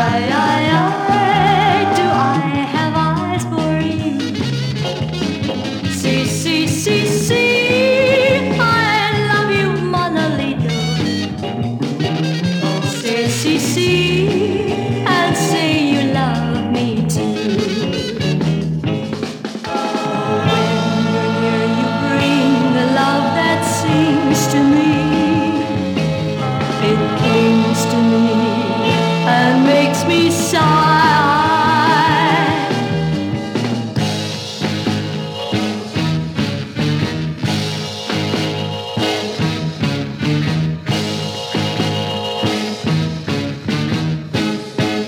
ay, ay.